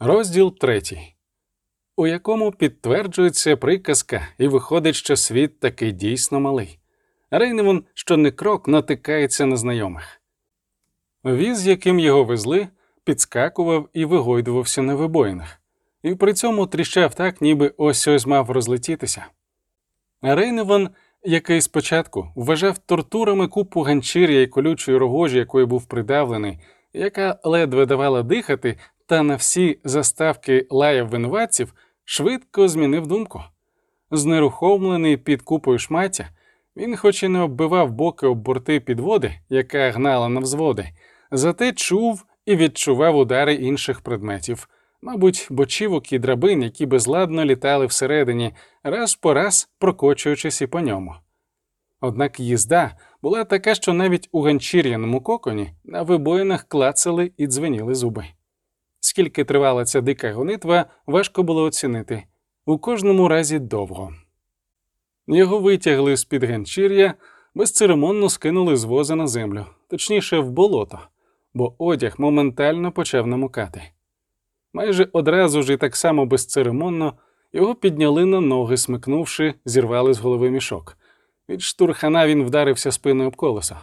Розділ третій, у якому підтверджується приказка, і виходить, що світ таки дійсно малий. Рейневон, що не крок, натикається на знайомих. Віз, яким його везли, підскакував і вигойдувався на вибоїнах, і при цьому тріщав так, ніби ось ось мав розлетітися. Рейневан, який спочатку вважав тортурами купу ганчір'я і колючої рогожі, якою був придавлений, яка ледве давала дихати, та на всі заставки лаяв винуватців, швидко змінив думку. Знерухомлений під купою шмаття, він, хоч і не оббивав боки об борти підводи, яка гнала на взводи, зате чув і відчував удари інших предметів, мабуть, бочівок і драбин, які безладно літали всередині, раз по раз прокочуючись і по ньому. Однак їзда була така, що навіть у ганчір'яному коконі на вибоїнах клацали і дзвеніли зуби. Скільки тривала ця дика гонитва, важко було оцінити у кожному разі довго. Його витягли з під ганчір'я, безцеремонно скинули з воза на землю, точніше, в болото, бо одяг моментально почав намокати. Майже одразу ж і так само безцеремонно його підняли на ноги, смикнувши, зірвали з голови мішок. Від штурхана він вдарився спиною об колесо.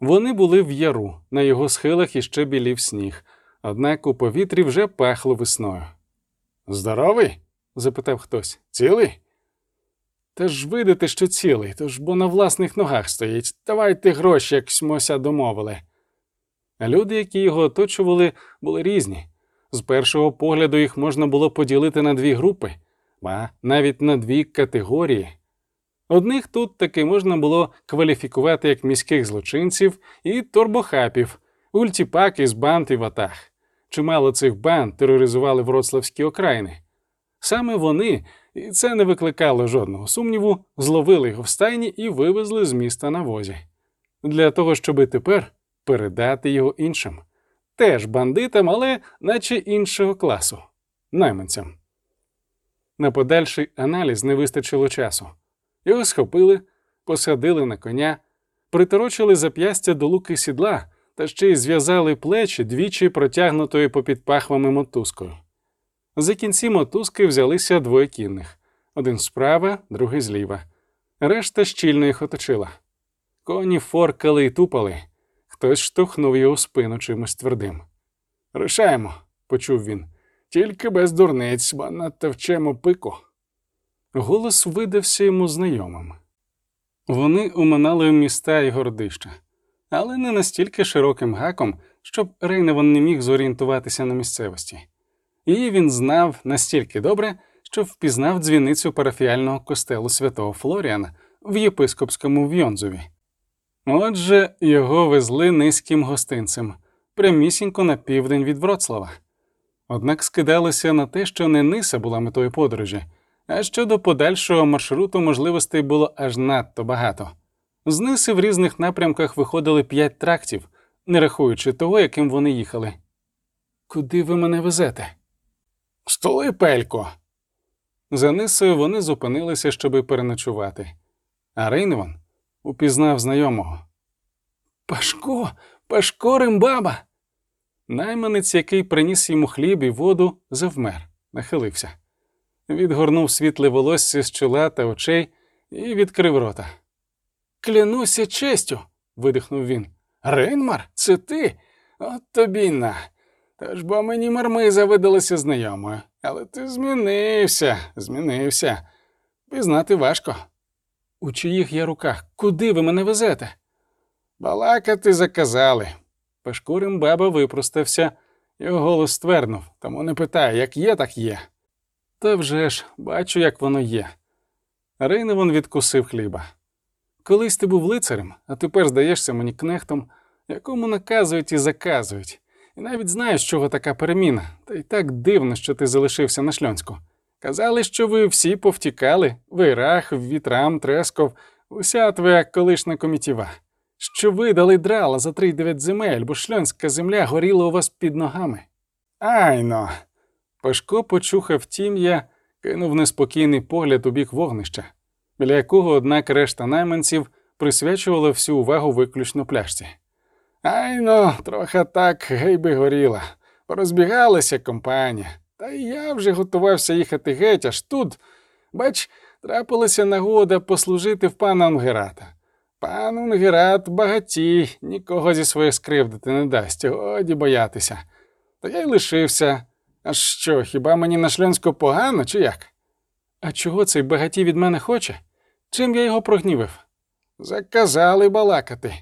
Вони були в яру, на його схилах іще білів сніг, однак у повітрі вже пахло весною. Здоровий? запитав хтось. Цілий? Та ж видите, що цілий, тож бо на власних ногах стоїть. Давайте гроші, як смося домовили. Люди, які його оточували, були різні. З першого погляду їх можна було поділити на дві групи, а навіть на дві категорії. Одних тут таки можна було кваліфікувати як міських злочинців і торбохапів, ультіпаки з банд і ватаг. Чимало цих банд тероризували вроцлавські окраїни. Саме вони, і це не викликало жодного сумніву, зловили його в стайні і вивезли з міста на возі. Для того, щоби тепер передати його іншим. Теж бандитам, але наче іншого класу найманцям. На подальший аналіз не вистачило часу. Його схопили, посадили на коня, приторочили зап'ястя до луки сідла та ще й зв'язали плечі двічі протягнутою попід пахвами мотузкою. За кінці мотузки взялися двоє кінних один справа, другий зліва. Решта щільно їх оточила. Коні форкали і тупали. Хтось штовхнув його в спину чимось твердим. Рушаємо, почув він, тільки без дурниць, бо надто вчемо пику. Голос видався йому знайомим. Вони уминали міста і гордища, але не настільки широким гаком, щоб Рейневан не міг зорієнтуватися на місцевості. Її він знав настільки добре, що впізнав дзвіницю парафіального костелу святого Флоріана в єпископському Вйонзові. Отже, його везли низьким гостинцем, прямісінько на південь від Вроцлава. Однак скидалося на те, що не ниса була метою подорожі, а щодо подальшого маршруту можливостей було аж надто багато. З ниси в різних напрямках виходили п'ять трактів, не рахуючи того, яким вони їхали. Куди ви мене везете? Столи, пелько. За нисою вони зупинилися, щоби переночувати. А Рейневан упізнав знайомого. Пашко, Пашко Римбаба. Найманець, який приніс йому хліб і воду, завмер, нахилився. Відгорнув світле волосся з чола та очей і відкрив рота. Клянуся честю. видихнув він. Рейнмар, це ти? От тобі на. Та ж бо мені мармиза видалася знайомою. Але ти змінився, змінився. Пізнати важко. У чиїх я руках? Куди ви мене везете? Балакати заказали. Пешкурим баба випростався, його голос стверднув, тому не питає, як є, так є. Та вже ж, бачу, як воно є. Рейневон відкусив хліба. Колись ти був лицарем, а тепер здаєшся мені кнехтом, якому наказують і заказують. І навіть знаєш, чого така переміна, та й так дивно, що ти залишився на шльонську. Казали, що ви всі повтікали, вирах, вітрам, тресков, уся твоя колишня комітіва, що ви дали драла за три дев'ять земель, бо шльонська земля горіла у вас під ногами. Айно. Пашко почухав тім'я, кинув неспокійний погляд у бік вогнища, біля якого, однак, решта найманців присвячувала всю увагу виключно пляшці. Айно, трохи так гей би горіла. Порозбігалася компанія, та й я вже готувався їхати геть, аж тут, бач, трапилася нагода послужити в пана Унгерата. Пан Унгерат багатій, нікого зі своїх скривдити не дасть, годі боятися. Та я й лишився. А що, хіба мені на шльонську погано, чи як? А чого цей багатій від мене хоче? Чим я його прогнівив? Заказали балакати.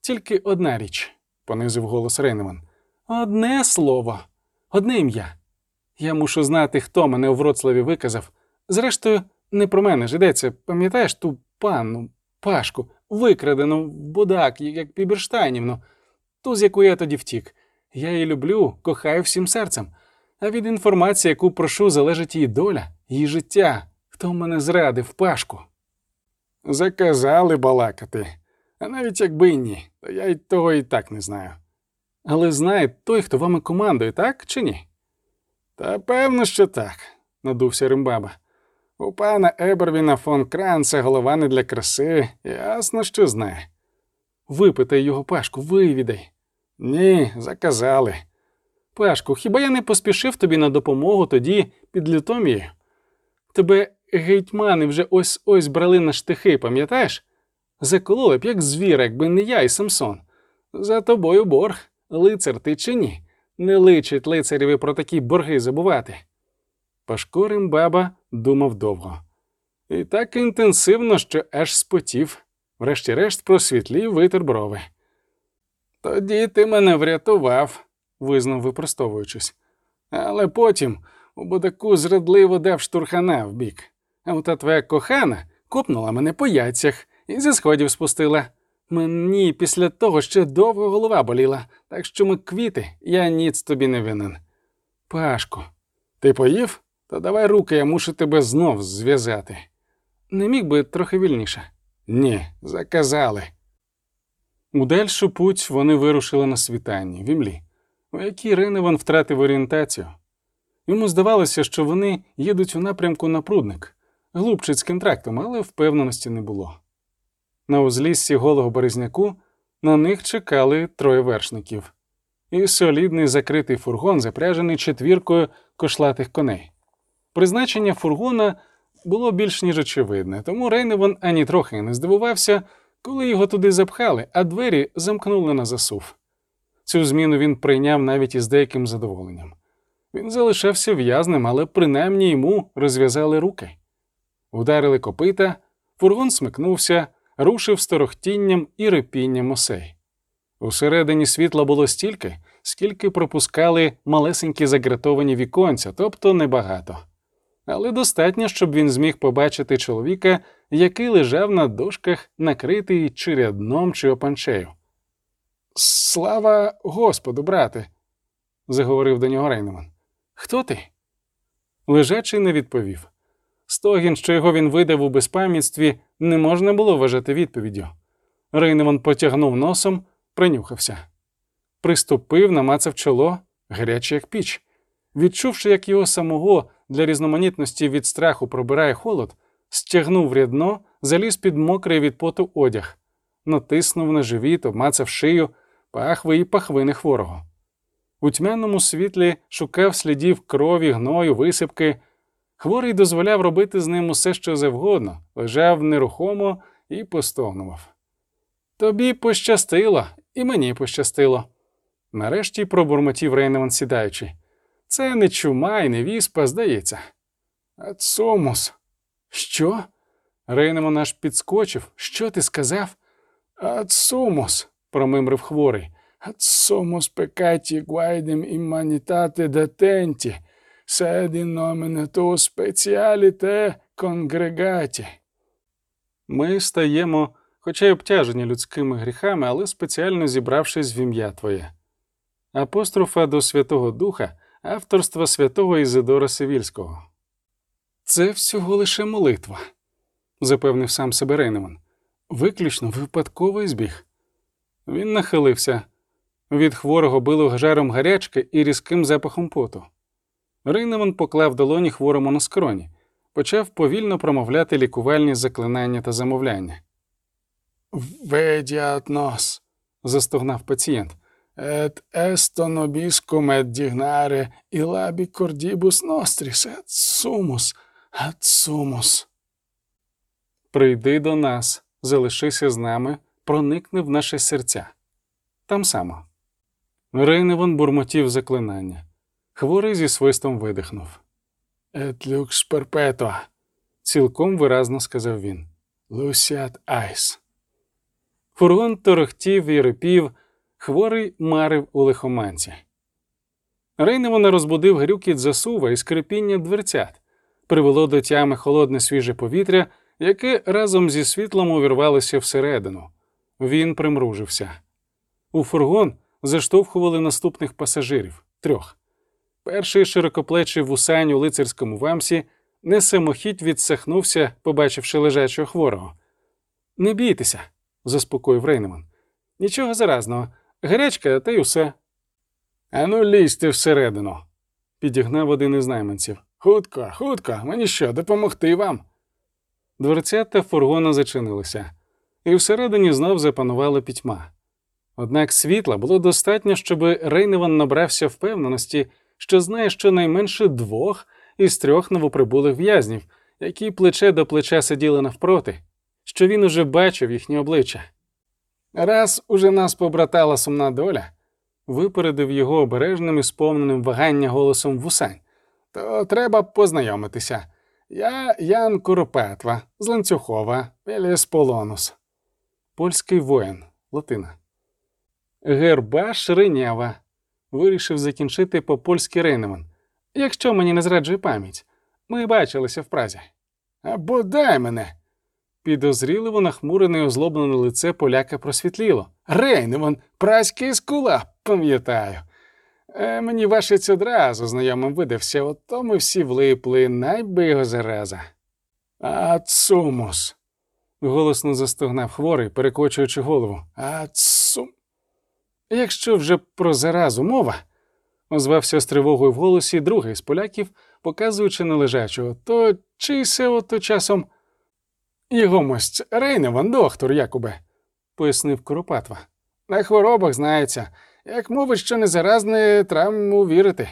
Тільки одна річ, понизив голос Рейнеман. Одне слово, одне ім'я. Я мушу знати, хто мене у Вроцлаві виказав. Зрештою, не про мене ж йдеться, пам'ятаєш ту панну, пашку, викрадену в будак, як Піберштайнівну, ту, з якої я тоді втік. Я її люблю, кохаю всім серцем. А від інформації, яку прошу, залежить її доля, її життя. Хто мене зрадив, пашку? Заказали балакати, а навіть якби ні, то я й того і так не знаю. Але знає той, хто вами командує, так чи ні? Та певно, що так, надувся Римбаба. У пана Ебервіна фон Кранца голова не для краси, ясно, що знає. Випитай його пашку, вивідай. Ні, заказали. Пашку, хіба я не поспішив тобі на допомогу тоді під Лютомією? Тебе гетьмани вже ось ось брали на штихи, пам'ятаєш? Закололи б, як звіра, якби не я і Самсон. За тобою борг, лицар ти чи ні? Не личить лицареві про такі борги забувати. Пашко Римбаба думав довго. І так інтенсивно, що аж спотів, врешті-решт просвітлів витер брови. Тоді ти мене врятував, визнав випростовуючись. Але потім у будаку зрадливо дав штурхана в бік. А ота твоя кохана копнула мене по яйцях і зі сходів спустила. Мені після того ще довго голова боліла, так що ми квіти, я ніц тобі не винен. Пашко, ти поїв? То давай руки, я мушу тебе знов зв'язати. Не міг би трохи вільніше? Ні, заказали. У дальшу путь вони вирушили на світанні, в імлі, у якій Реневан втратив орієнтацію. Йому здавалося, що вони їдуть у напрямку на прудник, глупчицьким трактом, але впевненості не було. На узліссі голого березняку на них чекали троє вершників і солідний закритий фургон, запряжений четвіркою кошлатих коней. Призначення фургона було більш ніж очевидне, тому Рейневан ані трохи не здивувався, коли його туди запхали, а двері замкнули на засув. Цю зміну він прийняв навіть із деяким задоволенням. Він залишався в'язним, але принаймні йому розв'язали руки. Ударили копита, фургон смикнувся, рушив сторохтінням і репінням осей. Усередині світла було стільки, скільки пропускали малесенькі загратовані віконця, тобто небагато. Але достатньо, щоб він зміг побачити чоловіка, який лежав на дошках, накритий чи рядном, чи опанчею. Слава Господу, брате, заговорив до нього Рейнеман. Хто ти? Лежачий не відповів. Стогін, що його він видав у безпам'ятстві, не можна було вважати відповіддю. Рейневан потягнув носом, принюхався. Приступив, намацав чоло, гаряче, як піч. Відчувши, як його самого для різноманітності від страху пробирає холод, стягнув рядно, заліз під мокрий від поту одяг, натиснув на живіт, обмацав шию, пахви і пахвини хворого. У тьмяному світлі шукав слідів крові, гною, висипки. Хворий дозволяв робити з ним усе, що завгодно, лежав нерухомо і постогнував. Тобі пощастило, і мені пощастило. Нарешті пробурмотів Рейнеман сідаючи. Це не чума і не віспа, здається. Adsumus. Що? Рейнеман аж підскочив. Що ти сказав? Adsumus, промимрив хворий. Adsumus peccati quidem immanitate detenti, nomine tuo specialiter congregati. Ми стаємо, хоча й обтяжені людськими гріхами, але спеціально зібравшись в ім'я Твоє. Апострофа до Святого Духа авторства святого Ізидора Сивільського. Це всього лише молитва, запевнив сам себе Рейнеман. Виключно випадковий збіг. Він нахилився. Від хворого било жаром гарячки і різким запахом поту. Рейнеман поклав долоні хворому на скроні, почав повільно промовляти лікувальні заклинання та замовляння. Ведять нос, застогнав пацієнт. et esto nobiscum et dignare ilabi cordibus nostris et sumus, et sumus. Прийди до нас, залишися з нами, проникни в наше серця. Там само. Рейневан бурмотів заклинання. Хворий зі свистом видихнув. Et lux Цілком виразно сказав він. luciat ais. Фургон торохтів і рипів, хворий марив у лихоманці. Рейневана розбудив грюкіт засува і скрипіння дверцят, привело до тями холодне свіже повітря, яке разом зі світлом увірвалося всередину. Він примружився. У фургон заштовхували наступних пасажирів трьох. Перший широкоплечий вусань у лицарському вамсі не самохідь відсахнувся, побачивши лежачого хворого. Не бійтеся, заспокоїв Рейнеман. Нічого заразного, гарячка та й усе. Ану, лізьте всередину, підігнав один із найманців. Хутко, хутко, мені що, допомогти вам? Дверцята фургона зачинилися, і всередині знов запанувала пітьма. Однак світла було достатньо, щоб Рейневан набрався впевненості, що знає щонайменше двох із трьох новоприбулих в'язнів, які плече до плеча сиділи навпроти, що він уже бачив їхні обличчя. Раз уже нас побратала сумна доля, випередив його обережним і сповненим вагання голосом вусань, то треба познайомитися. Я Ян Куропетва з Ланцюхова, Веліс Полонус. Польський воїн, Латина. Гербаш Ринєва. Вирішив закінчити по-польськи Рейнеман. Якщо мені не зраджує пам'ять, ми бачилися в Празі. А бодай мене. Підозріливо нахмурене і озлоблене лице поляка просвітліло. Рейневан, праський скула, пам'ятаю. Е, мені вашець одразу знайомим видався, ото ми всі влипли, найби його зараза. Ацумус. голосно застогнав хворий, перекочуючи голову. Ацум. Якщо вже про заразу мова, озвався з тривогою в голосі другий з поляків, показуючи на лежачого, то чий се ото часом Його мость Рейневан, доктор, Якубе, пояснив Куропатва. на хворобах знається. Як мовить, що не заразне, треба му вірити.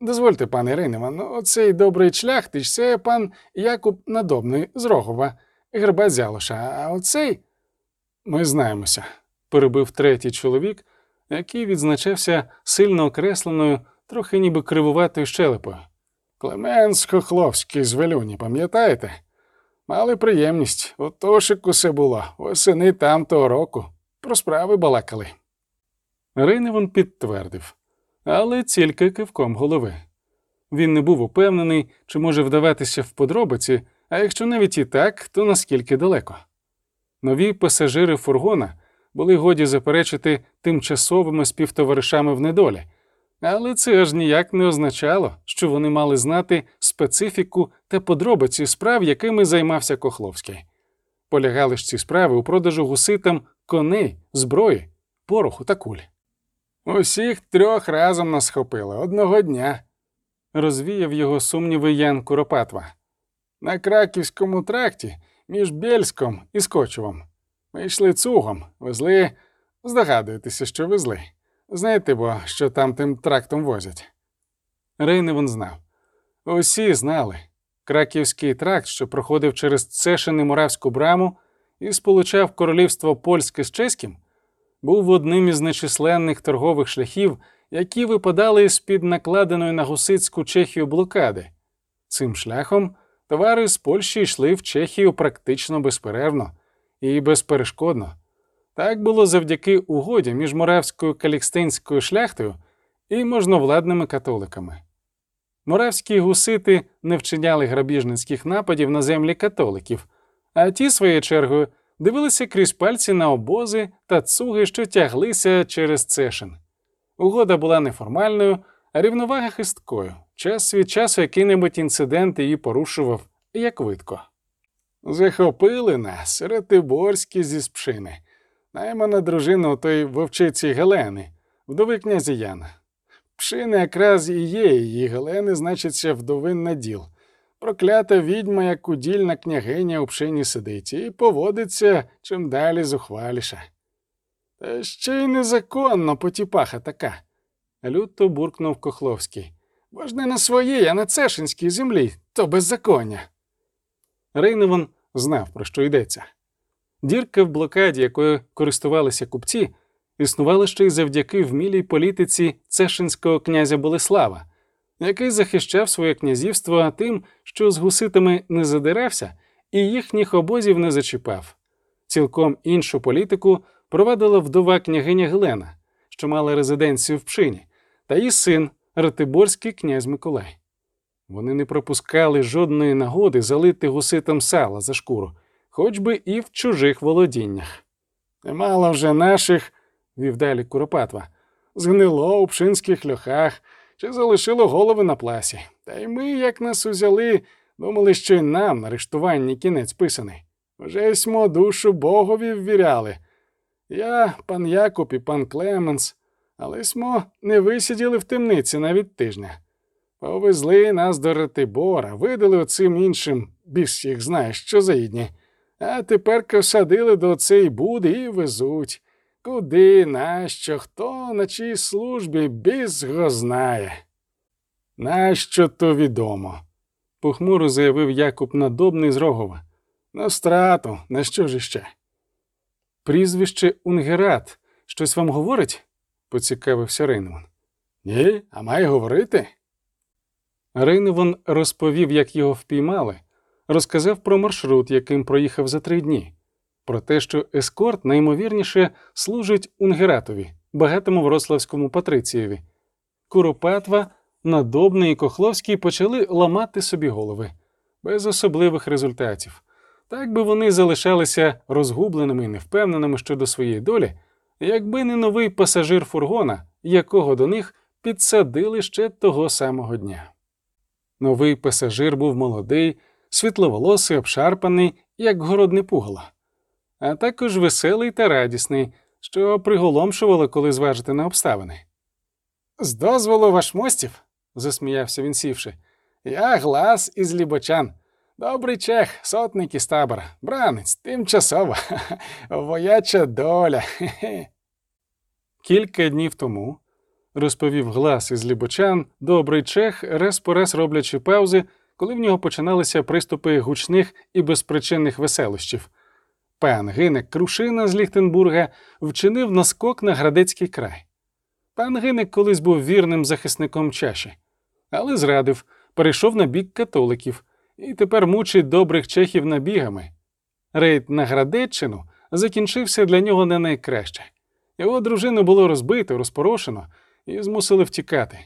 Дозвольте, пане Рейневан, оцей добрий шляхтич, це пан Якуб Надобний з Рогова, герба Дзялоша, а оцей. Ми знаємося, перебив третій чоловік, який відзначався сильно окресленою, трохи ніби кривуватою щелепою. Клеменс Кохловський з Велюні, пам'ятаєте? Мали приємність, у Тошику було, восени там того року. Про справи балакали. Рейневан підтвердив, але тільки кивком голови. Він не був упевнений, чи може вдаватися в подробиці, а якщо навіть і так, то наскільки далеко. Нові пасажири фургона були годі заперечити тимчасовими співтоваришами в недолі, але це аж ніяк не означало, що вони мали знати специфіку та подробиці справ, якими займався Кохловський. Полягали ж ці справи у продажу гуситам коней, зброї, пороху та куль. Усіх трьох разом нас схопили одного дня. Розвіяв його сумніви Ян Куропатва. На краківському тракті між Бєльськом і Скочевом. Ми йшли цугом, везли, здогадуєтеся, що везли. Знаєте бо, що там тим трактом возять. Рейневан знав. Усі знали. Краківський тракт, що проходив через Цешин і Моравську браму і сполучав королівство польське з чеським, був одним із нечисленних торгових шляхів, які випадали з-під накладеної на гусицьку Чехію блокади. Цим шляхом товари з Польщі йшли в Чехію практично безперервно і безперешкодно. Так було завдяки угоді між моравською калікстинською шляхтою і можновладними католиками. Моравські гусити не вчиняли грабіжницьких нападів на землі католиків, а ті, своєю чергою, дивилися крізь пальці на обози та цуги, що тяглися через цешин. Угода була неформальною, а рівновага хисткою. Час від часу який-небудь інцидент її порушував, як видко. Захопили нас, ретиборські зі спшини. Наймана дружина у той вовчиці Гелени, вдови князя Яна. Пшина якраз і є її Гелени, значиться, вдовин наділ. Проклята відьма, як удільна княгиня у пшині сидить, і поводиться чим далі зухваліше. Та ще й незаконно потіпаха така. Люто буркнув Кохловський. Бо ж не на своїй, а на цешинській землі, то беззаконня. Рейневан знав, про що йдеться. Дірка в блокаді, якою користувалися купці, існувала ще й завдяки вмілій політиці цешинського князя Болеслава, який захищав своє князівство тим, що з гуситами не задирався і їхніх обозів не зачіпав. Цілком іншу політику провадила вдова княгиня Гелена, що мала резиденцію в Пшині, та її син, Ратиборський князь Миколай. Вони не пропускали жодної нагоди залити гуситам сала за шкуру, хоч би і в чужих володіннях. Немало вже наших, вів далі Куропатва, згнило у пшинських льохах чи залишило голови на пласі. Та й ми, як нас узяли, думали, що й нам на рештуванні кінець писаний. Вже смо душу Богові ввіряли. Я, пан Якуб і пан Клеменс, але смо не висиділи в темниці навіть тижня. Повезли нас до Ратибора, видали оцим іншим, біс їх знає, що заїдні. А тепер посадили до цієї буди і везуть. Куди, нащо, хто на чиїй службі біс го знає. Нащо то відомо, Похмуро заявив Якуб Надобний з Рогова. на страту, на що ж іще? Прізвище Унгерат щось вам говорить? поцікавився Рейневан. Ні, а має говорити? Рейневан розповів, як його впіймали, розказав про маршрут, яким проїхав за три дні, про те, що ескорт наймовірніше служить Унгератові, багатому врославському патрицієві. Куропатва, Надобний і Кохловський почали ламати собі голови, без особливих результатів. Так би вони залишалися розгубленими і невпевненими щодо своєї долі, якби не новий пасажир фургона, якого до них підсадили ще того самого дня. Новий пасажир був молодий, світловолосий, обшарпаний, як городне пугало, а також веселий та радісний, що приголомшувало, коли зважити на обставини. З дозволу ваш мостів, засміявся він сівши. Я глас із Лібочан. Добрий чех, сотник із табора, бранець, тимчасово, вояча доля. Кілька днів тому, розповів глас із Лібочан, добрий чех, раз по раз роблячи паузи, коли в нього починалися приступи гучних і безпричинних веселощів. Пан Гинек Крушина з Ліхтенбурга вчинив наскок на Градецький край. Пан Гинек колись був вірним захисником чаші, але зрадив, перейшов на бік католиків і тепер мучить добрих чехів набігами. Рейд на Градеччину закінчився для нього не найкраще. Його дружину було розбито, розпорошено і змусили втікати.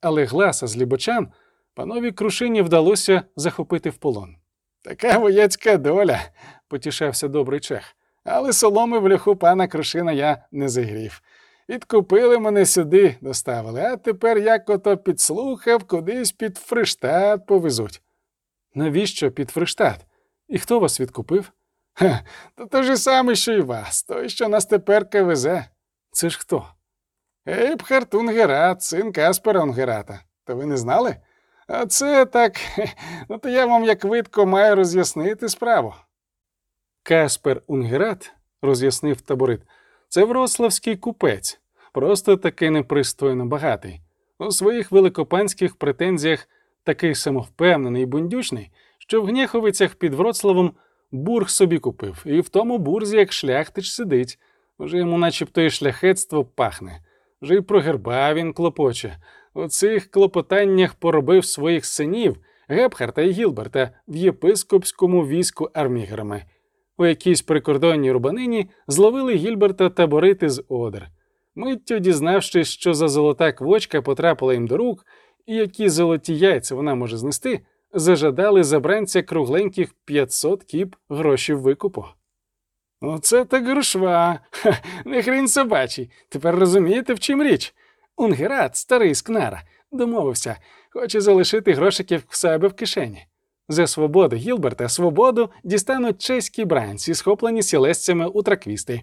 Але гласа з Лібочан панові Крушині вдалося захопити в полон. Така вояцька доля, потішався добрий чех. Але соломи в льоху пана Крушина я не загрів. Відкупили мене сюди, доставили, а тепер як ото підслухав, кудись під Фриштат повезуть. Навіщо під Фриштат? І хто вас відкупив? Ха, то те ж саме, що й вас, той, що нас теперка везе. Це ж хто? Ейбхард Унгерат, син Каспера Унгерата. То ви не знали? А це так, ну то я вам як видко маю роз'яснити справу. Каспер Унгерат, роз'яснив таборит, це вроцлавський купець, просто таки непристойно багатий. У своїх великопанських претензіях такий самовпевнений і бундючний, що в Гнєховицях під Вроцлавом бург собі купив, і в тому бурзі, як шляхтич, сидить. Вже йому начебто і шляхетство пахне, вже й про герба він клопоче. У цих клопотаннях поробив своїх синів Гепхарта і Гілберта в єпископському війську арміграми. У якійсь прикордонній рубанині зловили Гільберта таборити з одер. Миттю дізнавшись, що за золота квочка потрапила їм до рук, і які золоті яйця вона може знести, зажадали забранця кругленьких 500 кіп грошів викупу. Оце так грошва. Ха, не хрінь собачий. Тепер розумієте, в чим річ? Унгерат, старий скнара, домовився, хоче залишити грошиків в себе в кишені. За свободу Гілберта свободу дістануть чеські бранці, схоплені сілесцями у траквісти.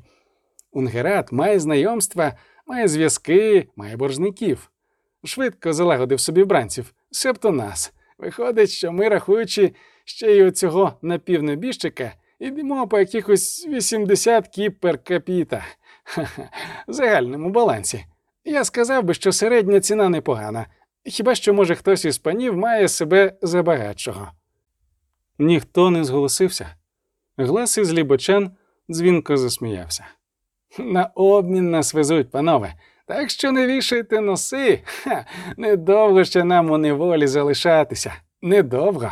Унгерат має знайомства, має зв'язки, має боржників. Швидко залагодив собі бранців, себто нас. Виходить, що ми, рахуючи ще й оцього напівнебіжчика, ідемо по якихось 80 кіп пер капіта. В загальному балансі. Я сказав би, що середня ціна непогана. Хіба що, може, хтось із панів має себе за багатшого. Ніхто не зголосився. Глас із Лібочан дзвінко засміявся. На обмін нас везуть, панове. Так що не вішайте носи. Ха, недовго ще нам у неволі залишатися. Недовго.